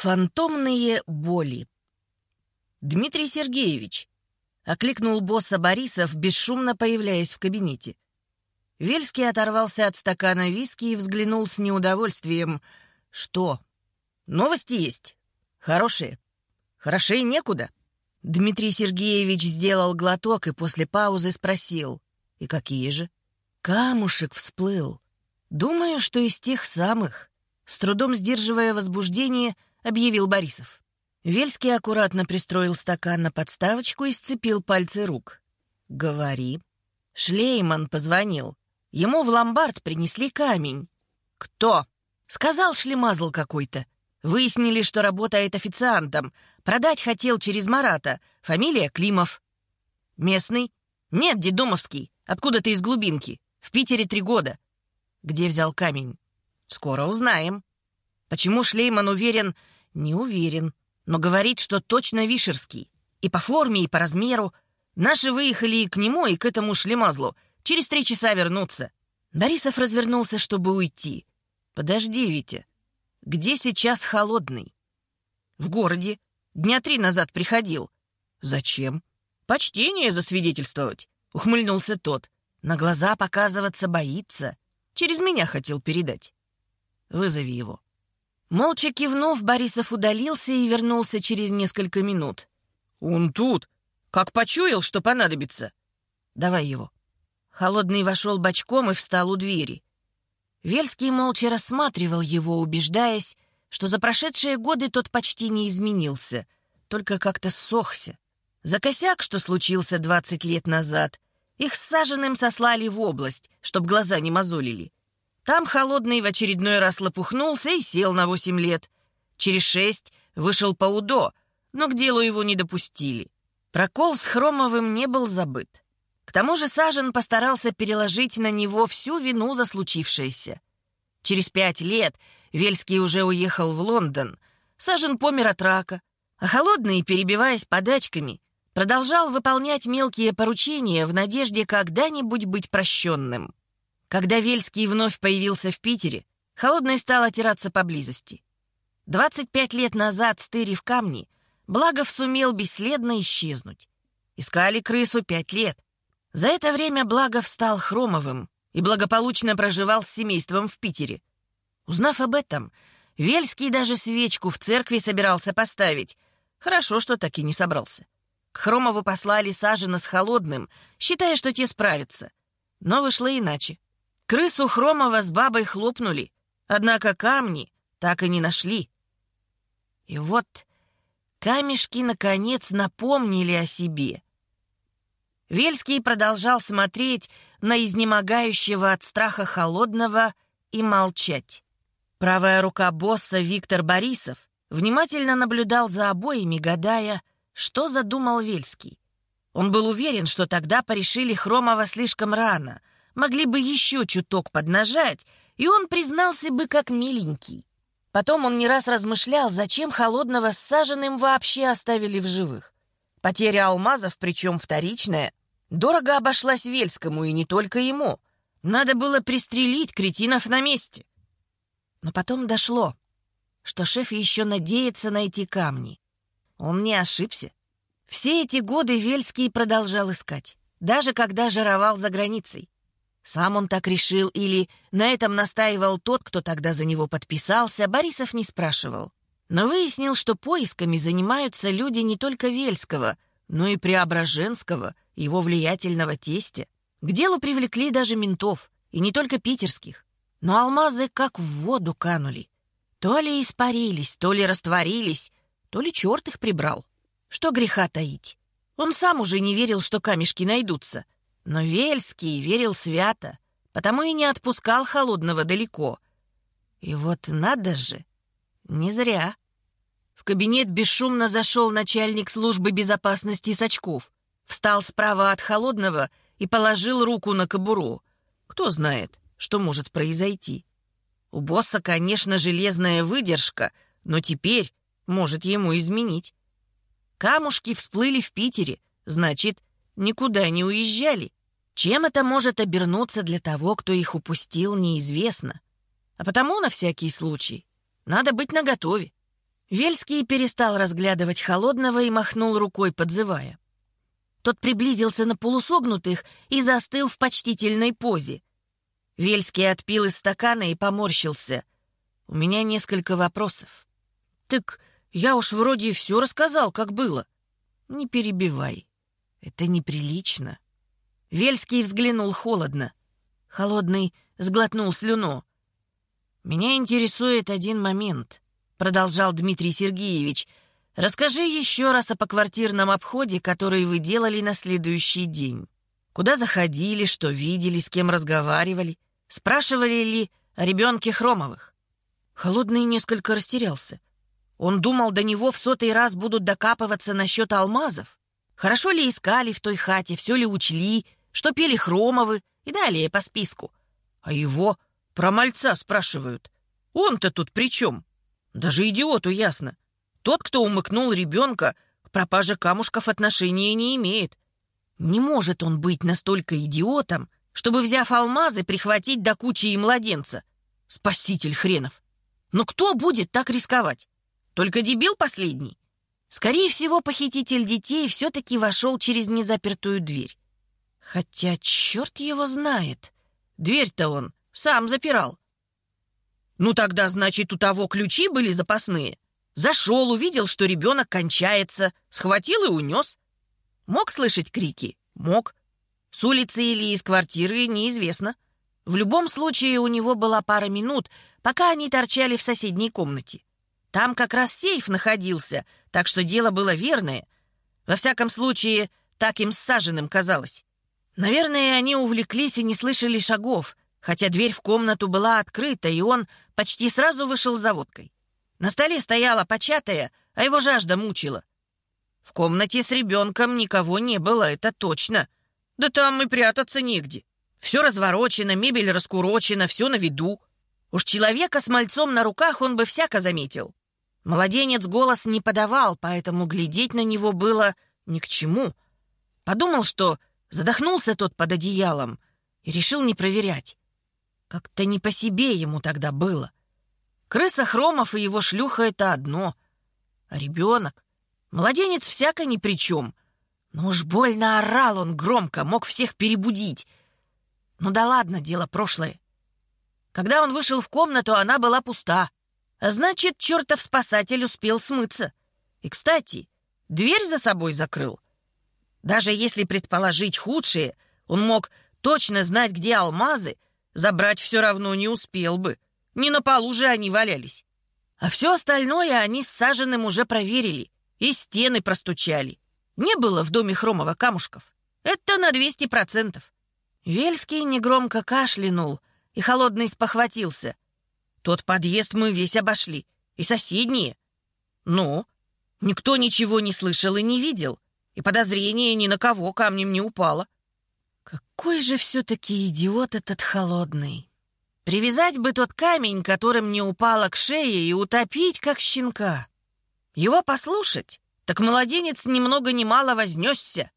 Фантомные боли. «Дмитрий Сергеевич!» — окликнул босса Борисов, бесшумно появляясь в кабинете. Вельский оторвался от стакана виски и взглянул с неудовольствием. «Что? Новости есть? Хорошие? Хорошей некуда?» Дмитрий Сергеевич сделал глоток и после паузы спросил. «И какие же?» «Камушек всплыл. Думаю, что из тех самых». С трудом сдерживая возбуждение, — объявил Борисов. Вельский аккуратно пристроил стакан на подставочку и сцепил пальцы рук. «Говори». Шлейман позвонил. Ему в ломбард принесли камень. «Кто?» «Сказал шлемазл какой-то. Выяснили, что работает официантом. Продать хотел через Марата. Фамилия Климов». «Местный?» «Нет, дедомовский. Откуда ты из глубинки? В Питере три года». «Где взял камень?» «Скоро узнаем». Почему Шлейман уверен, не уверен, но говорит, что точно Вишерский. И по форме, и по размеру. Наши выехали и к нему, и к этому шлемазлу. Через три часа вернуться. Борисов развернулся, чтобы уйти. «Подожди, Витя. Где сейчас холодный?» «В городе. Дня три назад приходил». «Зачем?» «Почтение засвидетельствовать», — ухмыльнулся тот. «На глаза показываться боится. Через меня хотел передать». «Вызови его». Молча кивнув, Борисов удалился и вернулся через несколько минут. «Он тут! Как почуял, что понадобится!» «Давай его». Холодный вошел бочком и встал у двери. Вельский молча рассматривал его, убеждаясь, что за прошедшие годы тот почти не изменился, только как-то ссохся. За косяк, что случился двадцать лет назад, их с Саженым сослали в область, чтоб глаза не мозолили. Там Холодный в очередной раз лопухнулся и сел на восемь лет. Через шесть вышел по УДО, но к делу его не допустили. Прокол с Хромовым не был забыт. К тому же Сажен постарался переложить на него всю вину за случившееся. Через пять лет Вельский уже уехал в Лондон. Сажен помер от рака, а Холодный, перебиваясь подачками, продолжал выполнять мелкие поручения в надежде когда-нибудь быть прощенным. Когда Вельский вновь появился в Питере, Холодный стал отираться поблизости. 25 лет назад, стырив камни, Благов сумел бесследно исчезнуть. Искали крысу пять лет. За это время Благов стал Хромовым и благополучно проживал с семейством в Питере. Узнав об этом, Вельский даже свечку в церкви собирался поставить. Хорошо, что так и не собрался. К Хромову послали Сажина с Холодным, считая, что те справятся. Но вышло иначе. Крысу Хромова с бабой хлопнули, однако камни так и не нашли. И вот камешки, наконец, напомнили о себе. Вельский продолжал смотреть на изнемогающего от страха холодного и молчать. Правая рука босса Виктор Борисов внимательно наблюдал за обоими, гадая, что задумал Вельский. Он был уверен, что тогда порешили Хромова слишком рано, могли бы еще чуток поднажать, и он признался бы как миленький. Потом он не раз размышлял, зачем холодного с саженным вообще оставили в живых. Потеря алмазов, причем вторичная, дорого обошлась Вельскому и не только ему. Надо было пристрелить кретинов на месте. Но потом дошло, что шеф еще надеется найти камни. Он не ошибся. Все эти годы Вельский продолжал искать, даже когда жировал за границей. Сам он так решил или на этом настаивал тот, кто тогда за него подписался, Борисов не спрашивал. Но выяснил, что поисками занимаются люди не только Вельского, но и Преображенского, его влиятельного тестя. К делу привлекли даже ментов, и не только питерских. Но алмазы как в воду канули. То ли испарились, то ли растворились, то ли черт их прибрал. Что греха таить. Он сам уже не верил, что камешки найдутся — но Вельский верил свято, потому и не отпускал холодного далеко. И вот надо же, не зря. В кабинет бесшумно зашел начальник службы безопасности Сачков, встал справа от холодного и положил руку на кобуру. Кто знает, что может произойти. У босса, конечно, железная выдержка, но теперь может ему изменить. Камушки всплыли в Питере, значит, никуда не уезжали. Чем это может обернуться для того, кто их упустил, неизвестно. А потому, на всякий случай, надо быть наготове. Вельский перестал разглядывать холодного и махнул рукой, подзывая. Тот приблизился на полусогнутых и застыл в почтительной позе. Вельский отпил из стакана и поморщился. «У меня несколько вопросов». «Так я уж вроде все рассказал, как было». «Не перебивай. Это неприлично». Вельский взглянул холодно. Холодный сглотнул слюну. «Меня интересует один момент», — продолжал Дмитрий Сергеевич. «Расскажи еще раз о поквартирном обходе, который вы делали на следующий день. Куда заходили, что видели, с кем разговаривали? Спрашивали ли о ребенке Хромовых?» Холодный несколько растерялся. Он думал, до него в сотый раз будут докапываться насчет алмазов. Хорошо ли искали в той хате, все ли учли, что пели Хромовы и далее по списку. А его про мальца спрашивают. Он-то тут при чем? Даже идиоту ясно. Тот, кто умыкнул ребенка, к пропаже камушков отношения не имеет. Не может он быть настолько идиотом, чтобы, взяв алмазы, прихватить до кучи и младенца. Спаситель хренов. Но кто будет так рисковать? Только дебил последний? Скорее всего, похититель детей все-таки вошел через незапертую дверь. Хотя черт его знает. Дверь-то он сам запирал. Ну тогда, значит, у того ключи были запасные. Зашел, увидел, что ребенок кончается, схватил и унес. Мог слышать крики? Мог. С улицы или из квартиры неизвестно. В любом случае у него была пара минут, пока они торчали в соседней комнате. Там как раз сейф находился, так что дело было верное. Во всяком случае, так им с Саженым казалось. Наверное, они увлеклись и не слышали шагов, хотя дверь в комнату была открыта, и он почти сразу вышел за водкой. На столе стояла початая, а его жажда мучила. В комнате с ребенком никого не было, это точно. Да там и прятаться негде. Все разворочено, мебель раскурочена, все на виду. Уж человека с мальцом на руках он бы всяко заметил. Младенец голос не подавал, поэтому глядеть на него было ни к чему. Подумал, что задохнулся тот под одеялом и решил не проверять. Как-то не по себе ему тогда было. Крыса Хромов и его шлюха — это одно. А ребенок? Младенец всяко ни при чем. Но уж больно орал он громко, мог всех перебудить. Ну да ладно, дело прошлое. Когда он вышел в комнату, она была пуста. Значит, чертов спасатель успел смыться. И, кстати, дверь за собой закрыл. Даже если предположить худшее, он мог точно знать, где алмазы, забрать все равно не успел бы. Не на полу же они валялись. А все остальное они с Саженым уже проверили и стены простучали. Не было в доме Хромова камушков. Это на 200%. Вельский негромко кашлянул и холодный спохватился. Тот подъезд мы весь обошли. И соседние. Ну, никто ничего не слышал и не видел. И подозрение ни на кого камнем не упало. Какой же все-таки идиот этот холодный. Привязать бы тот камень, которым не упало к шее, и утопить, как щенка. Его послушать, так младенец ни много ни мало вознесся.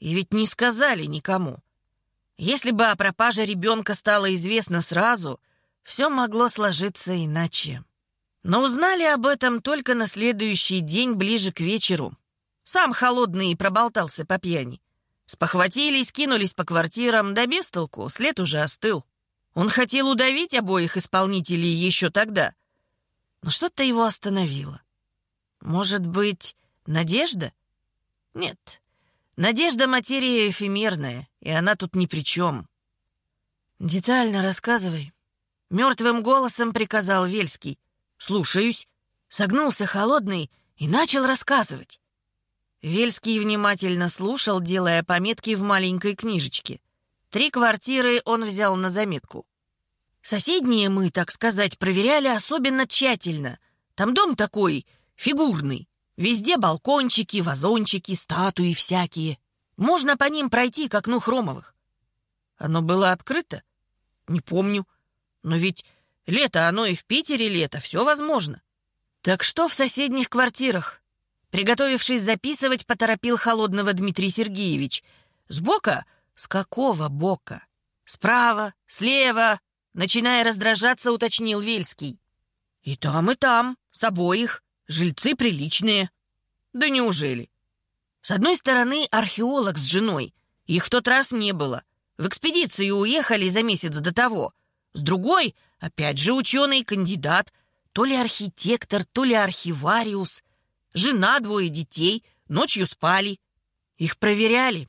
И ведь не сказали никому. Если бы о пропаже ребенка стало известно сразу, все могло сложиться иначе. Но узнали об этом только на следующий день ближе к вечеру. Сам холодный проболтался по пьяни. Спохватились, кинулись по квартирам, да без толку, след уже остыл. Он хотел удавить обоих исполнителей еще тогда. Но что-то его остановило. Может быть, надежда? Нет. Надежда — материя эфемерная, и она тут ни при чем. Детально рассказывай. Мертвым голосом приказал Вельский. «Слушаюсь». Согнулся холодный и начал рассказывать. Вельский внимательно слушал, делая пометки в маленькой книжечке. Три квартиры он взял на заметку. Соседние мы, так сказать, проверяли особенно тщательно. Там дом такой, фигурный. Везде балкончики, вазончики, статуи всякие. Можно по ним пройти, как ну Хромовых. Оно было открыто? Не помню. Но ведь лето оно и в Питере лето, все возможно. Так что в соседних квартирах? Приготовившись записывать, поторопил холодного Дмитрий Сергеевич. Сбока? С какого бока? Справа, слева, начиная раздражаться, уточнил Вельский. И там, и там, с обоих. Жильцы приличные. Да неужели? С одной стороны, археолог с женой. Их в тот раз не было. В экспедицию уехали за месяц до того. С другой, опять же ученый, кандидат. То ли архитектор, то ли архивариус. Жена, двое детей. Ночью спали. Их проверяли.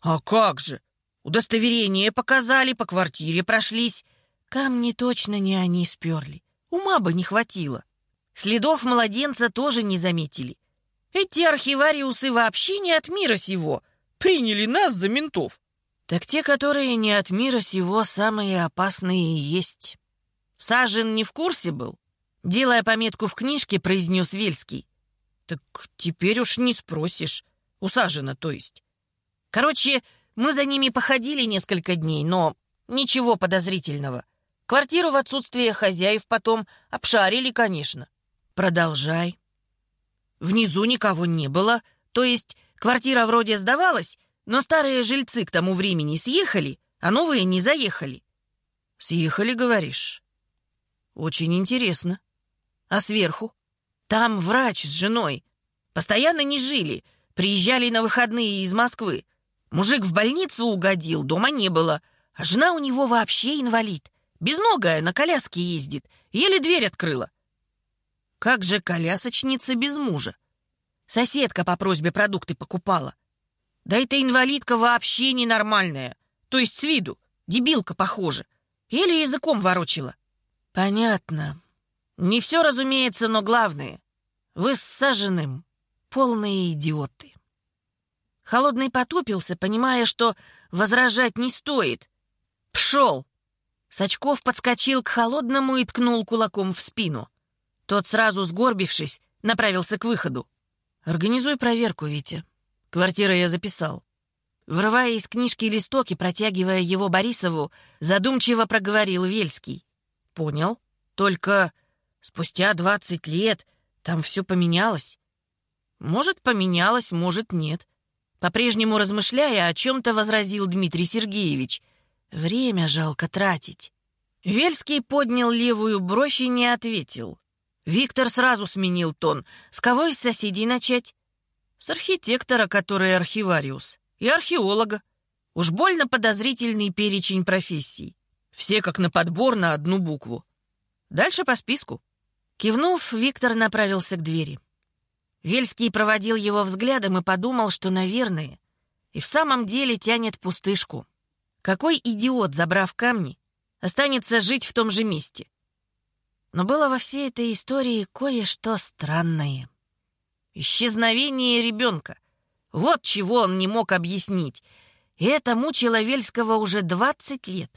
А как же? Удостоверение показали, по квартире прошлись. Камни точно не они сперли. Ума бы не хватило. Следов младенца тоже не заметили. Эти архивариусы вообще не от мира сего. Приняли нас за ментов. Так те, которые не от мира сего, самые опасные и есть. Сажен не в курсе был? Делая пометку в книжке, произнес Вельский. Так теперь уж не спросишь. У Сажена, то есть. Короче, мы за ними походили несколько дней, но ничего подозрительного. Квартиру в отсутствие хозяев потом обшарили, конечно. Продолжай. Внизу никого не было, то есть квартира вроде сдавалась, но старые жильцы к тому времени съехали, а новые не заехали. Съехали, говоришь? Очень интересно. А сверху? Там врач с женой. Постоянно не жили, приезжали на выходные из Москвы. Мужик в больницу угодил, дома не было, а жена у него вообще инвалид. Безногая, на коляске ездит, еле дверь открыла. Как же колясочница без мужа? Соседка по просьбе продукты покупала. Да эта инвалидка вообще ненормальная. То есть с виду. Дебилка, похоже. Или языком ворочила. Понятно. Не все, разумеется, но главное. Вы с саженным полные идиоты. Холодный потупился, понимая, что возражать не стоит. Пшел. Сачков подскочил к холодному и ткнул кулаком в спину. Тот, сразу сгорбившись, направился к выходу. «Организуй проверку, Витя. Квартира я записал». Врывая из книжки листок и протягивая его Борисову, задумчиво проговорил Вельский. «Понял. Только спустя двадцать лет там все поменялось. Может, поменялось, может, нет». По-прежнему размышляя, о чем-то возразил Дмитрий Сергеевич. «Время жалко тратить». Вельский поднял левую бровь и не ответил. Виктор сразу сменил тон. С кого из соседей начать? С архитектора, который архивариус, и археолога. Уж больно подозрительный перечень профессий. Все как на подбор на одну букву. Дальше по списку. Кивнув, Виктор направился к двери. Вельский проводил его взглядом и подумал, что, наверное, и в самом деле тянет пустышку. Какой идиот, забрав камни, останется жить в том же месте? Но было во всей этой истории кое-что странное. Исчезновение ребенка. Вот чего он не мог объяснить. И это мучило Вельского уже 20 лет.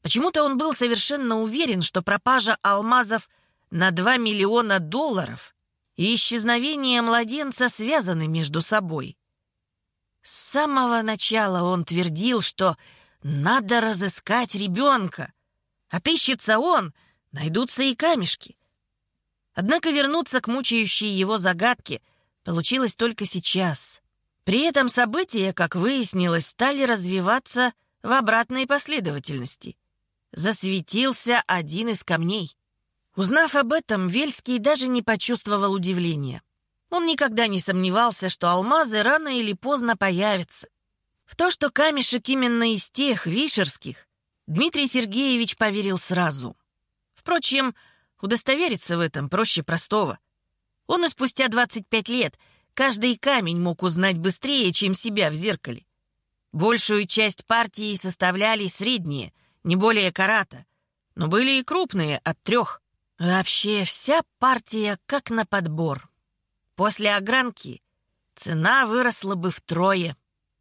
Почему-то он был совершенно уверен, что пропажа алмазов на 2 миллиона долларов и исчезновение младенца связаны между собой. С самого начала он твердил, что надо разыскать ребенка. Отыщется он, найдутся и камешки. Однако вернуться к мучающей его загадке получилось только сейчас. При этом события, как выяснилось, стали развиваться в обратной последовательности. Засветился один из камней. Узнав об этом, Вельский даже не почувствовал удивления. Он никогда не сомневался, что алмазы рано или поздно появятся. В то, что камешек именно из тех, вишерских, Дмитрий Сергеевич поверил сразу — Впрочем, удостовериться в этом проще простого. Он и спустя 25 лет каждый камень мог узнать быстрее, чем себя в зеркале. Большую часть партии составляли средние, не более карата, но были и крупные, от трех. Вообще вся партия как на подбор. После огранки цена выросла бы втрое.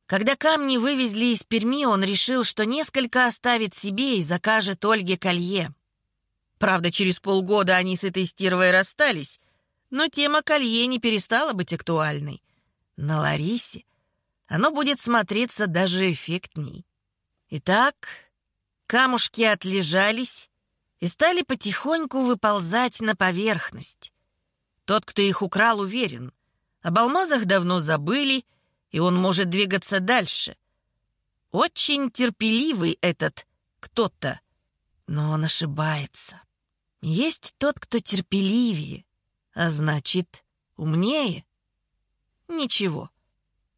Когда камни вывезли из Перми, он решил, что несколько оставит себе и закажет Ольге колье. Правда, через полгода они с этой стервой расстались, но тема колье не перестала быть актуальной. На Ларисе оно будет смотреться даже эффектней. Итак, камушки отлежались и стали потихоньку выползать на поверхность. Тот, кто их украл, уверен. Об алмазах давно забыли, и он может двигаться дальше. Очень терпеливый этот кто-то, но он ошибается. Есть тот, кто терпеливее, а значит, умнее. Ничего.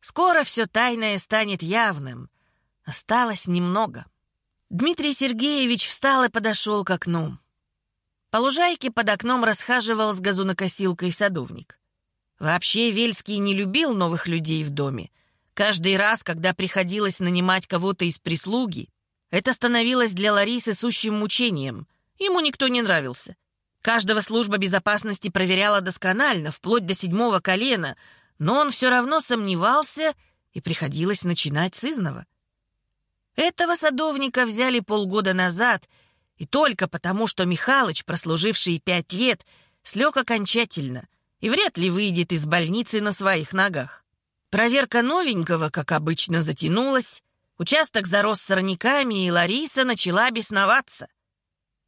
Скоро все тайное станет явным. Осталось немного. Дмитрий Сергеевич встал и подошел к окну. По лужайке под окном расхаживал с газонокосилкой садовник. Вообще Вельский не любил новых людей в доме. Каждый раз, когда приходилось нанимать кого-то из прислуги, это становилось для Ларисы сущим мучением. Ему никто не нравился. Каждого служба безопасности проверяла досконально, вплоть до седьмого колена, но он все равно сомневался, и приходилось начинать с изного. Этого садовника взяли полгода назад, и только потому, что Михалыч, прослуживший пять лет, слег окончательно и вряд ли выйдет из больницы на своих ногах. Проверка новенького, как обычно, затянулась, участок зарос сорняками, и Лариса начала бесноваться.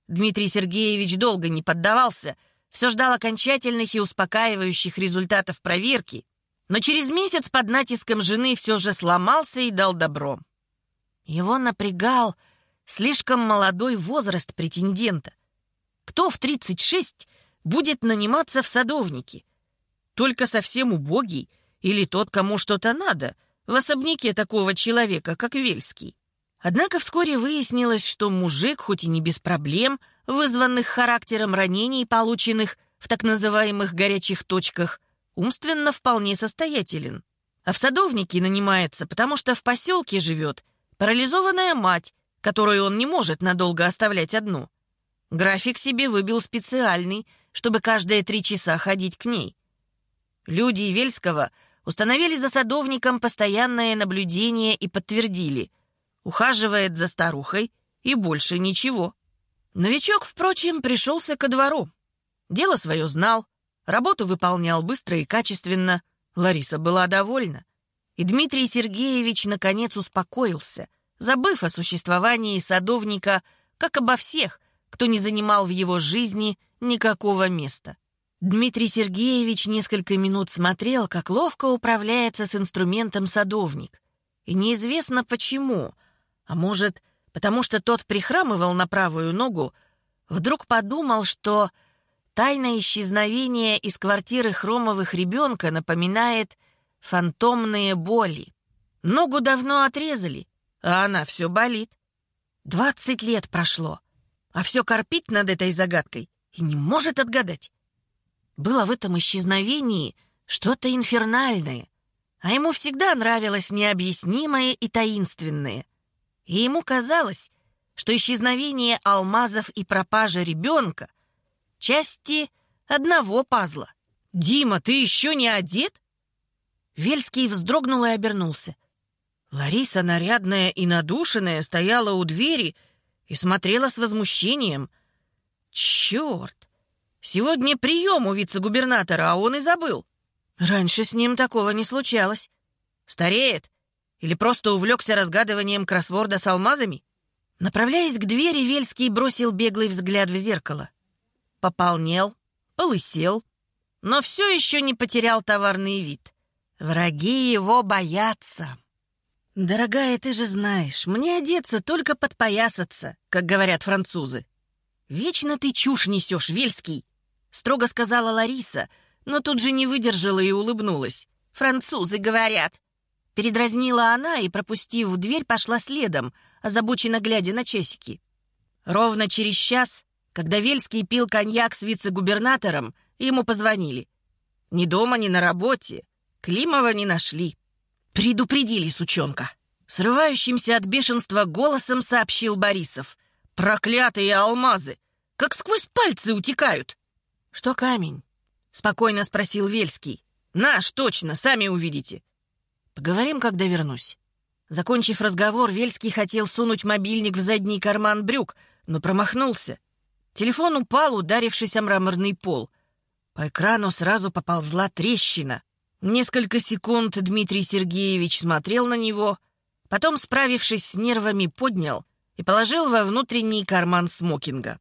Дмитрий Сергеевич долго не поддавался, все ждал окончательных и успокаивающих результатов проверки, но через месяц под натиском жены все же сломался и дал добро. Его напрягал слишком молодой возраст претендента. Кто в 36 будет наниматься в садовники? Только совсем убогий или тот, кому что-то надо, в особняке такого человека, как Вельский. Однако вскоре выяснилось, что мужик, хоть и не без проблем, вызванных характером ранений, полученных в так называемых горячих точках, умственно вполне состоятелен. А в садовнике нанимается, потому что в поселке живет парализованная мать, которую он не может надолго оставлять одну. График себе выбил специальный, чтобы каждые три часа ходить к ней. Люди Вельского установили за садовником постоянное наблюдение и подтвердили — ухаживает за старухой и больше ничего. Новичок, впрочем, пришелся ко двору. Дело свое знал, работу выполнял быстро и качественно. Лариса была довольна. И Дмитрий Сергеевич наконец успокоился, забыв о существовании садовника, как обо всех, кто не занимал в его жизни никакого места. Дмитрий Сергеевич несколько минут смотрел, как ловко управляется с инструментом садовник. И неизвестно почему — а может, потому что тот прихрамывал на правую ногу, вдруг подумал, что тайное исчезновение из квартиры Хромовых ребенка напоминает фантомные боли. Ногу давно отрезали, а она все болит. Двадцать лет прошло, а все корпит над этой загадкой и не может отгадать. Было в этом исчезновении что-то инфернальное, а ему всегда нравилось необъяснимое и таинственное — и ему казалось, что исчезновение алмазов и пропажа ребенка — части одного пазла. «Дима, ты еще не одет?» Вельский вздрогнул и обернулся. Лариса, нарядная и надушенная, стояла у двери и смотрела с возмущением. «Черт! Сегодня прием у вице-губернатора, а он и забыл. Раньше с ним такого не случалось. Стареет, или просто увлекся разгадыванием кроссворда с алмазами? Направляясь к двери, Вельский бросил беглый взгляд в зеркало. Пополнел, полысел, но все еще не потерял товарный вид. Враги его боятся. «Дорогая, ты же знаешь, мне одеться только подпоясаться, как говорят французы». «Вечно ты чушь несешь, Вельский», — строго сказала Лариса, но тут же не выдержала и улыбнулась. «Французы говорят, Передразнила она и, пропустив дверь, пошла следом, озабоченно глядя на часики. Ровно через час, когда Вельский пил коньяк с вице-губернатором, ему позвонили. Ни дома, ни на работе. Климова не нашли. Предупредили сучонка. Срывающимся от бешенства голосом сообщил Борисов. «Проклятые алмазы! Как сквозь пальцы утекают!» «Что камень?» — спокойно спросил Вельский. «Наш, точно, сами увидите. Поговорим, когда вернусь». Закончив разговор, Вельский хотел сунуть мобильник в задний карман брюк, но промахнулся. Телефон упал, ударившись о мраморный пол. По экрану сразу поползла трещина. Несколько секунд Дмитрий Сергеевич смотрел на него, потом, справившись с нервами, поднял и положил во внутренний карман смокинга.